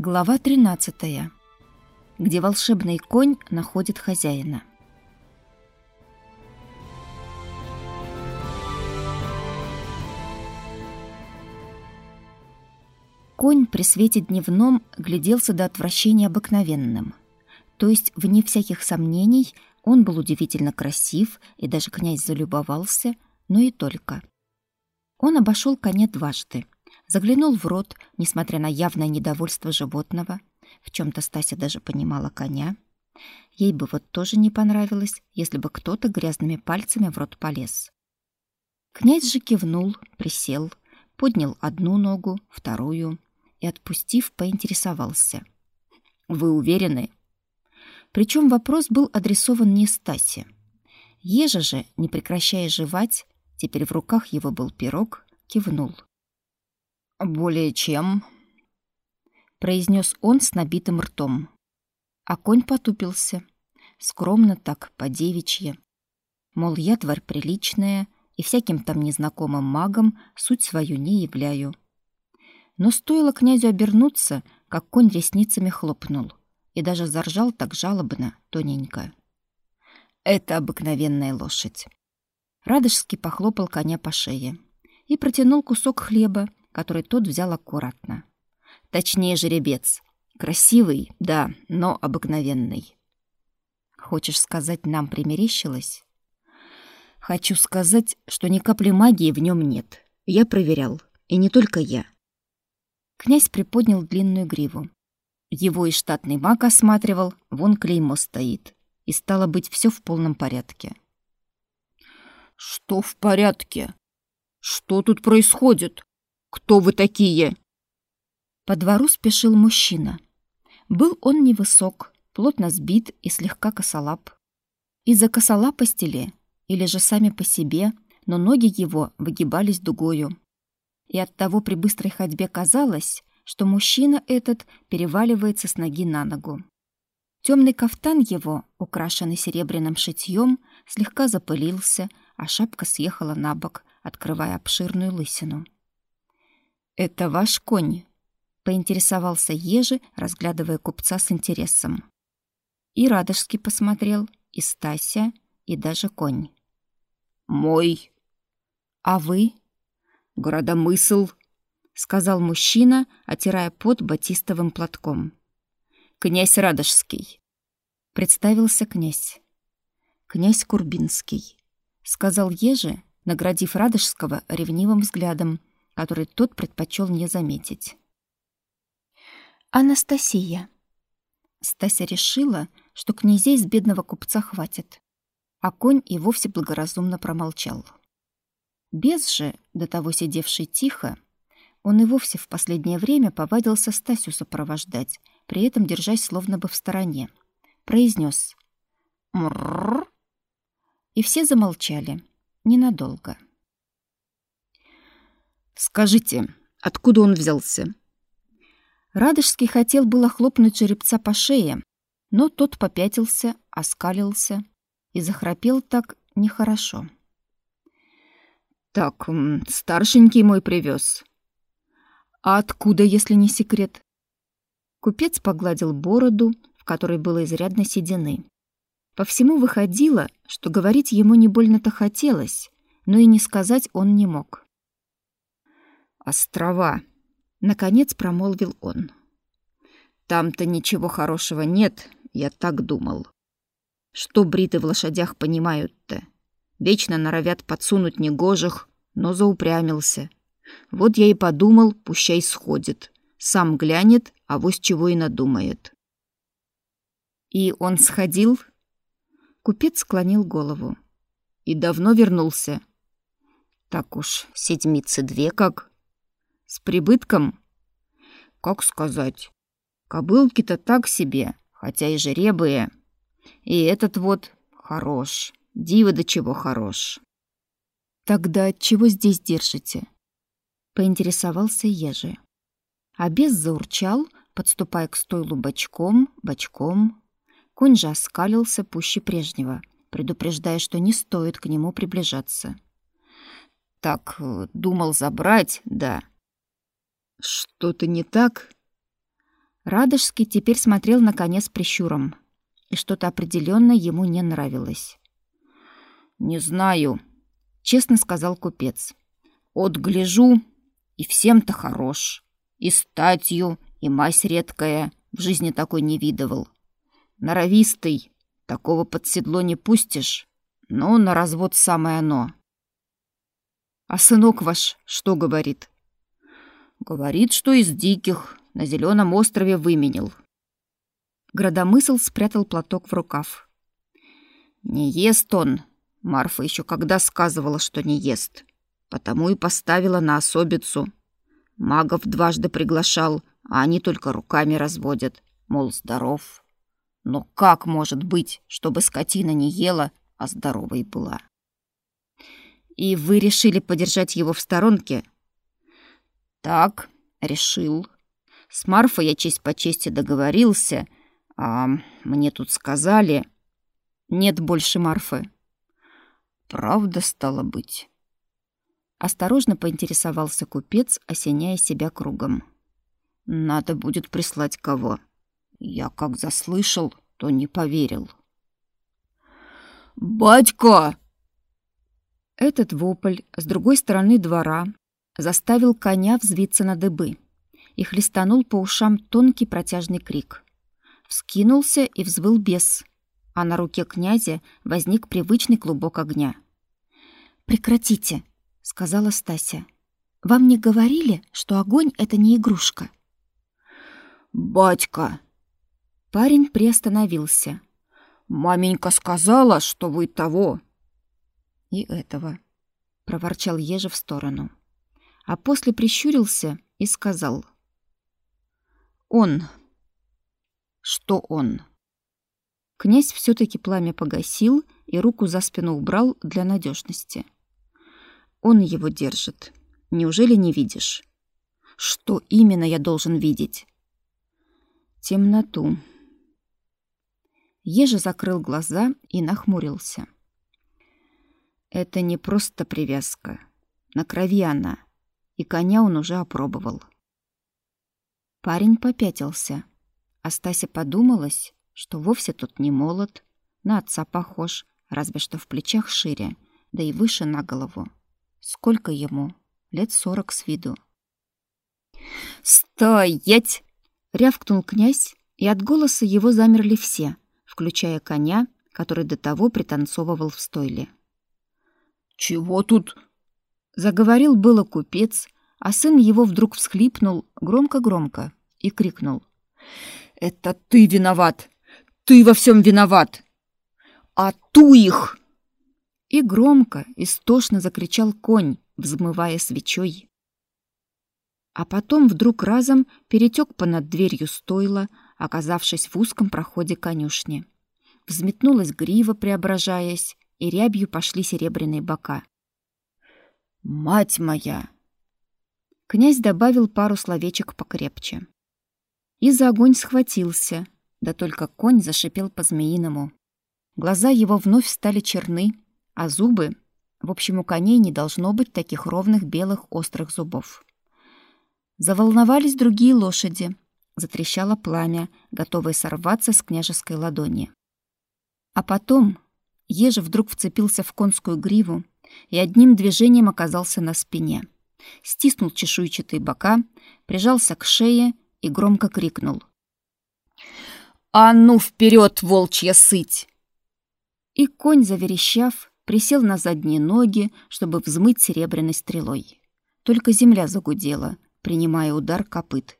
Глава 13. Где волшебный конь находит хозяина. Конь при свете дневном гляделся до отвращения обыкновенным. То есть, вне всяких сомнений, он был удивительно красив, и даже князь залюбовался, но и только. Он обошел коня дважды. Заглянул в рот, несмотря на явное недовольство животного. В чем то Стася даже понимала коня. Ей бы вот тоже не понравилось, если бы кто-то грязными пальцами в рот полез. Князь же кивнул, присел, поднял одну ногу, вторую и, отпустив, поинтересовался. «Вы уверены?» Причем вопрос был адресован не Стасе. Ежа же, не прекращая жевать, теперь в руках его был пирог, кивнул. «Более чем», — произнес он с набитым ртом. А конь потупился, скромно так, по-девичье. Мол, я тварь приличная, и всяким там незнакомым магам суть свою не являю. Но стоило князю обернуться, как конь ресницами хлопнул и даже заржал так жалобно, тоненько. Это обыкновенная лошадь. Радожский похлопал коня по шее и протянул кусок хлеба, который тот взял аккуратно. Точнее, жеребец. Красивый, да, но обыкновенный. Хочешь сказать, нам примерещилось? Хочу сказать, что ни капли магии в нем нет. Я проверял, и не только я. Князь приподнял длинную гриву. Его и штатный маг осматривал, вон клеймо стоит. И стало быть, все в полном порядке. Что в порядке? Что тут происходит? Кто вы такие? По двору спешил мужчина. Был он невысок, плотно сбит и слегка косолап. Из-за косолапости ли, или же сами по себе, но ноги его выгибались дугою и оттого при быстрой ходьбе казалось, что мужчина этот переваливается с ноги на ногу. Темный кафтан его, украшенный серебряным шитьем, слегка запылился, а шапка съехала на бок, открывая обширную лысину. «Это ваш конь?» — поинтересовался Ежи, разглядывая купца с интересом. И Радожский посмотрел, и Стася, и даже конь. «Мой». «А вы?» «Городомысл», — сказал мужчина, отирая пот батистовым платком. «Князь Радожский», — представился князь. «Князь Курбинский», — сказал Ежи, наградив Радожского ревнивым взглядом, который тот предпочел не заметить. «Анастасия». Стася решила, что князей с бедного купца хватит, а конь и вовсе благоразумно промолчал. Без же, до того сидевший тихо, он и вовсе в последнее время повадился Стасю сопровождать, при этом держась словно бы в стороне. Произнес «Мрррр», и все замолчали. Ненадолго. «Скажите, откуда он взялся?» Радожский хотел было хлопнуть жеребца по шее, но тот попятился, оскалился и захрапел так нехорошо. Так, старшенький мой привез. А откуда, если не секрет? Купец погладил бороду, в которой было изрядно седины. По всему выходило, что говорить ему не больно-то хотелось, но и не сказать он не мог. «Острова», — наконец промолвил он. «Там-то ничего хорошего нет, я так думал. Что бриты в лошадях понимают-то? Вечно норовят подсунуть негожих, но заупрямился. Вот я и подумал, пущай сходит. Сам глянет, а вось чего и надумает. И он сходил? Купец склонил голову. И давно вернулся? Так уж, седмицы две как. С прибытком? Как сказать? Кобылки-то так себе, хотя и жеребые. И этот вот хорош. Диво до чего хорош. Тогда чего здесь держите? Поинтересовался Ежи. Бес заурчал, подступая к стойлу бочком, бочком. Конь же оскалился пуще прежнего, предупреждая, что не стоит к нему приближаться. Так, думал забрать, да. Что-то не так? Радожский теперь смотрел на коня с прищуром, и что-то определенно ему не нравилось. «Не знаю», — честно сказал купец. «От гляжу, и всем-то хорош. И статью, и мазь редкая, в жизни такой не видывал. Норовистый, такого под седло не пустишь, но на развод самое оно». «А сынок ваш что говорит?» «Говорит, что из диких, на зеленом острове выменил». Градомысл спрятал платок в рукав. «Не ест он. Марфа еще когда сказывала, что не ест. Потому и поставила на особицу. Магов дважды приглашал, а они только руками разводят, мол, здоров. Но как может быть, чтобы скотина не ела, а здоровой была?» «И вы решили подержать его в сторонке?» «Так, решил. С Марфой я честь по чести договорился, а мне тут сказали... Нет больше Марфы. Правда стало быть. Осторожно поинтересовался купец, осеняя себя кругом. Надо будет прислать кого. Я как заслышал, то не поверил. «Батька!» Этот вопль с другой стороны двора заставил коня взвиться на дыбы и хлестанул по ушам тонкий протяжный крик. Вскинулся и взвыл бес, а на руке князя возник привычный клубок огня. «Прекратите», — сказала Стася. «Вам не говорили, что огонь — это не игрушка?» «Батька!» Парень приостановился. «Маменька сказала, что вы того!» «И этого», — проворчал Ежа в сторону а после прищурился и сказал. «Он». «Что он?» Князь все таки пламя погасил и руку за спину убрал для надежности. «Он его держит. Неужели не видишь?» «Что именно я должен видеть?» «Темноту». Ежа закрыл глаза и нахмурился. «Это не просто привязка. На крови она и коня он уже опробовал. Парень попятился. А Стася подумалась, что вовсе тут не молод, на отца похож, разве что в плечах шире, да и выше на голову. Сколько ему? Лет сорок с виду. «Стоять!» — рявкнул князь, и от голоса его замерли все, включая коня, который до того пританцовывал в стойле. «Чего тут Заговорил было купец, а сын его вдруг всхлипнул громко-громко и крикнул. «Это ты виноват! Ты во всем виноват! А ту их!» И громко, истошно закричал конь, взмывая свечой. А потом вдруг разом перетек понад дверью стойла, оказавшись в узком проходе конюшни. Взметнулась грива, преображаясь, и рябью пошли серебряные бока. Мать моя! Князь добавил пару словечек покрепче. И за огонь схватился, да только конь зашипел по-змеиному. Глаза его вновь стали черны, а зубы... В общем, у коней не должно быть таких ровных белых острых зубов. Заволновались другие лошади. Затрещало пламя, готовое сорваться с княжеской ладони. А потом Ежи вдруг вцепился в конскую гриву, и одним движением оказался на спине. Стиснул чешуйчатые бока, прижался к шее и громко крикнул. «А ну вперед, волчья сыть!» И конь, заверещав, присел на задние ноги, чтобы взмыть серебряной стрелой. Только земля загудела, принимая удар копыт.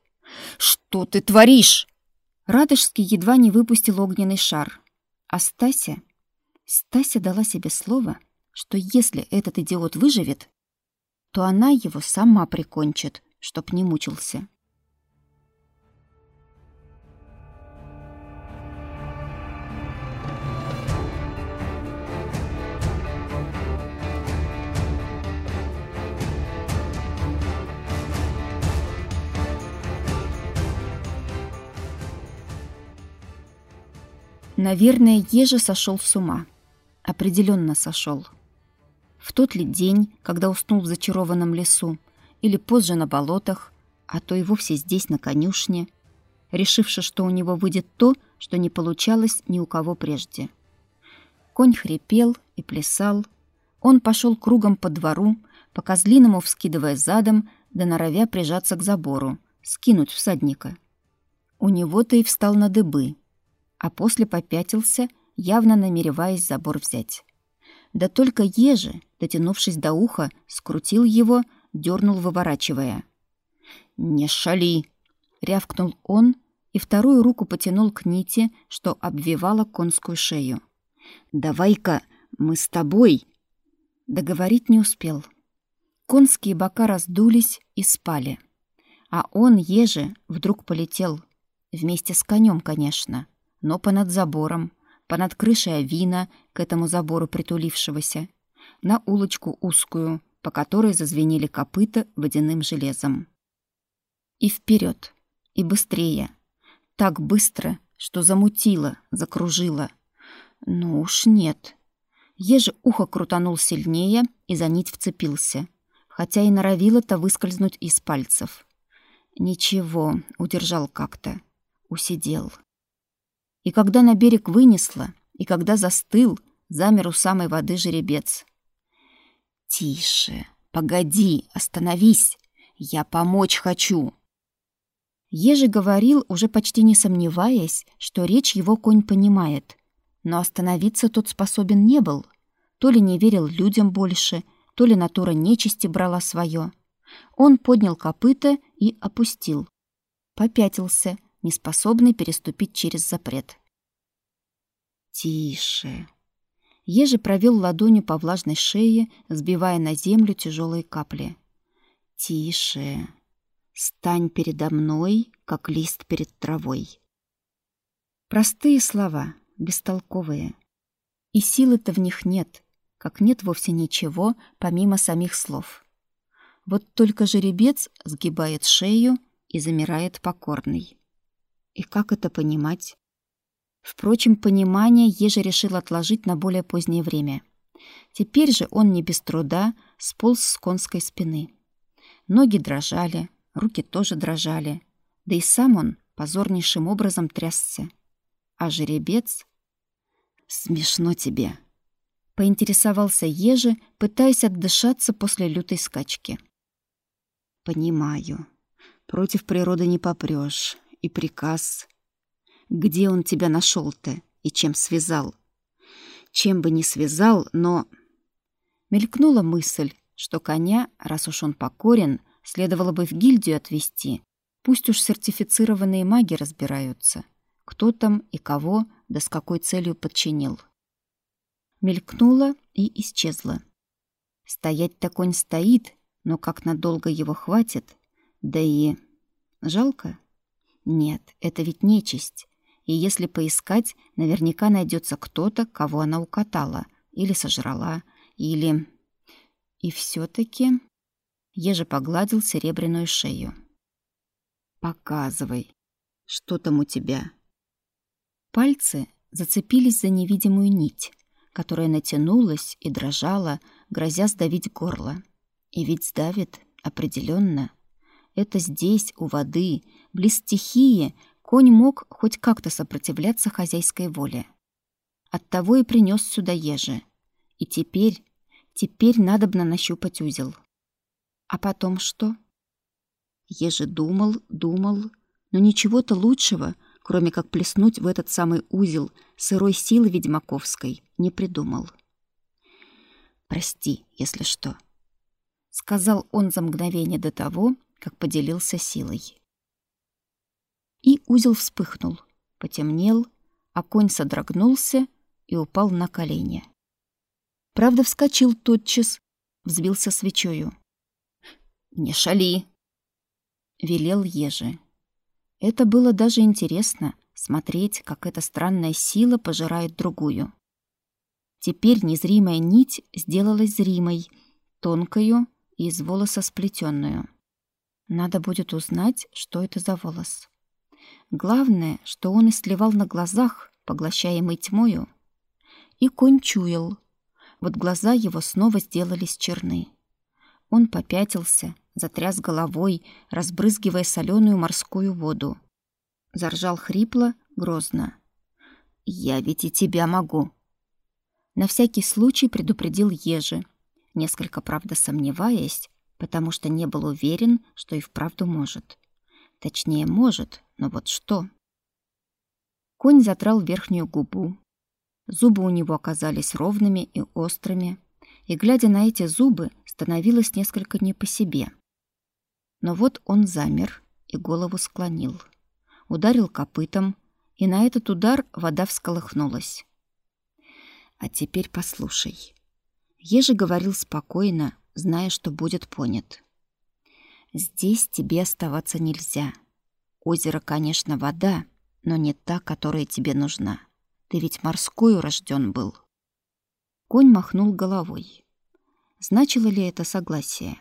«Что ты творишь?» Радожский едва не выпустил огненный шар. А Стася... Дала себе слово, что если этот идиот выживет, то она его сама прикончит, чтоб не мучился. Наверное, Ежа сошел с ума. Определенно сошел. В тот ли день, когда уснул в зачарованном лесу, или позже на болотах, а то и вовсе здесь, на конюшне. решивши, что у него выйдет то, что не получалось ни у кого прежде. Конь хрипел и плясал. Он пошел кругом по двору, по-козлиному вскидывая задом, да норовя прижаться к забору, скинуть всадника. У него-то и встал на дыбы, а после попятился, явно намереваясь забор взять. Да только ежи, дотянувшись до уха, скрутил его, дернул, выворачивая. «Не шали!» — рявкнул он и вторую руку потянул к нити, что обвивала конскую шею. «Давай-ка мы с тобой!» Договорить не успел. Конские бока раздулись и спали. А он, еже, вдруг полетел. Вместе с конем, конечно, но понад забором, понад крышей авина, к этому забору притулившегося, на улочку узкую, по которой зазвенели копыта водяным железом. И вперед, и быстрее. Так быстро, что замутило, закружило. Ну уж нет. Еже ухо крутанул сильнее и за нить вцепился, хотя и норовило-то выскользнуть из пальцев. Ничего, удержал как-то. Усидел. И когда на берег вынесло, и когда застыл, замер у самой воды жеребец. «Тише, погоди, остановись, я помочь хочу!» Ежи говорил, уже почти не сомневаясь, что речь его конь понимает. Но остановиться тот способен не был. То ли не верил людям больше, то ли натура нечисти брала свое. Он поднял копыта и опустил. Попятился, неспособный переступить через запрет. «Тише!» Ежи провел ладонью по влажной шее, сбивая на землю тяжелые капли. «Тише!» Стань передо мной, как лист перед травой. Простые слова, бестолковые. И силы-то в них нет, как нет вовсе ничего, помимо самих слов. Вот только жеребец сгибает шею и замирает покорный. И как это понимать? Впрочем, понимание Ежи решил отложить на более позднее время. Теперь же он не без труда сполз с конской спины. Ноги дрожали, Руки тоже дрожали, да и сам он позорнейшим образом трясся. А жеребец... «Смешно тебе», — поинтересовался Ежи, пытаясь отдышаться после лютой скачки. «Понимаю. Против природы не попрёшь. И приказ. Где он тебя нашел-то и чем связал? Чем бы ни связал, но...» Мелькнула мысль, что коня, раз уж он покорен, Следовало бы в гильдию отвезти. Пусть уж сертифицированные маги разбираются, кто там и кого, да с какой целью подчинил. Мелькнула и исчезла. Стоять-то конь стоит, но как надолго его хватит? Да и... Жалко? Нет, это ведь нечисть. И если поискать, наверняка найдется кто-то, кого она укатала, или сожрала, или... И все таки Еже погладил серебряную шею. «Показывай, что там у тебя?» Пальцы зацепились за невидимую нить, которая натянулась и дрожала, грозя сдавить горло. И ведь сдавит определенно. Это здесь, у воды, близ стихии, конь мог хоть как-то сопротивляться хозяйской воле. Оттого и принес сюда ежи. И теперь, теперь надобно нащупать узел. А потом что? Еже думал, думал, но ничего-то лучшего, кроме как плеснуть в этот самый узел сырой силы ведьмаковской, не придумал. «Прости, если что», — сказал он за мгновение до того, как поделился силой. И узел вспыхнул, потемнел, а конь содрогнулся и упал на колени. Правда, вскочил тотчас, взбился свечою. «Не шали!» — велел Ежи. Это было даже интересно — смотреть, как эта странная сила пожирает другую. Теперь незримая нить сделалась зримой, тонкою и из волоса сплетенную. Надо будет узнать, что это за волос. Главное, что он и сливал на глазах, поглощаемый тьмою. И конь чуял. Вот глаза его снова сделались черны. Он попятился, затряс головой, разбрызгивая соленую морскую воду. заржал хрипло, грозно. «Я ведь и тебя могу!» На всякий случай предупредил Ежи, несколько, правда, сомневаясь, потому что не был уверен, что и вправду может. Точнее, может, но вот что? Конь затрал верхнюю губу. Зубы у него оказались ровными и острыми, и, глядя на эти зубы, становилось несколько не по себе. Но вот он замер и голову склонил. Ударил копытом, и на этот удар вода всколыхнулась. «А теперь послушай». Ежи говорил спокойно, зная, что будет понят. «Здесь тебе оставаться нельзя. Озеро, конечно, вода, но не та, которая тебе нужна. Ты ведь морскую рожден был». Конь махнул головой. Значило ли это согласие?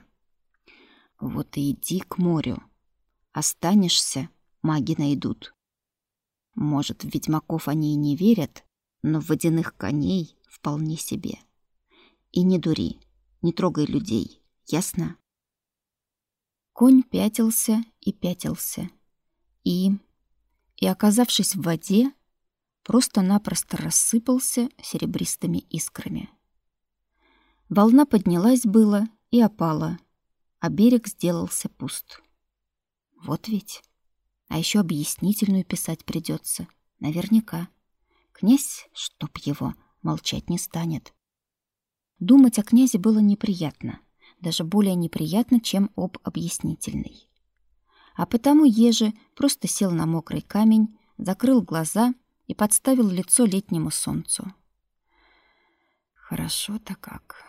«Вот и иди к морю. Останешься, маги найдут. Может, в ведьмаков они и не верят, но в водяных коней вполне себе. И не дури, не трогай людей, ясно? Конь пятился и пятился. И, и оказавшись в воде, просто-напросто рассыпался серебристыми искрами. Волна поднялась было и опала, а берег сделался пуст. Вот ведь. А еще объяснительную писать придется, наверняка. Князь, чтоб его, молчать не станет. Думать о князе было неприятно, даже более неприятно, чем об объяснительной. А потому Ежи просто сел на мокрый камень, закрыл глаза и подставил лицо летнему солнцу. Хорошо-то как.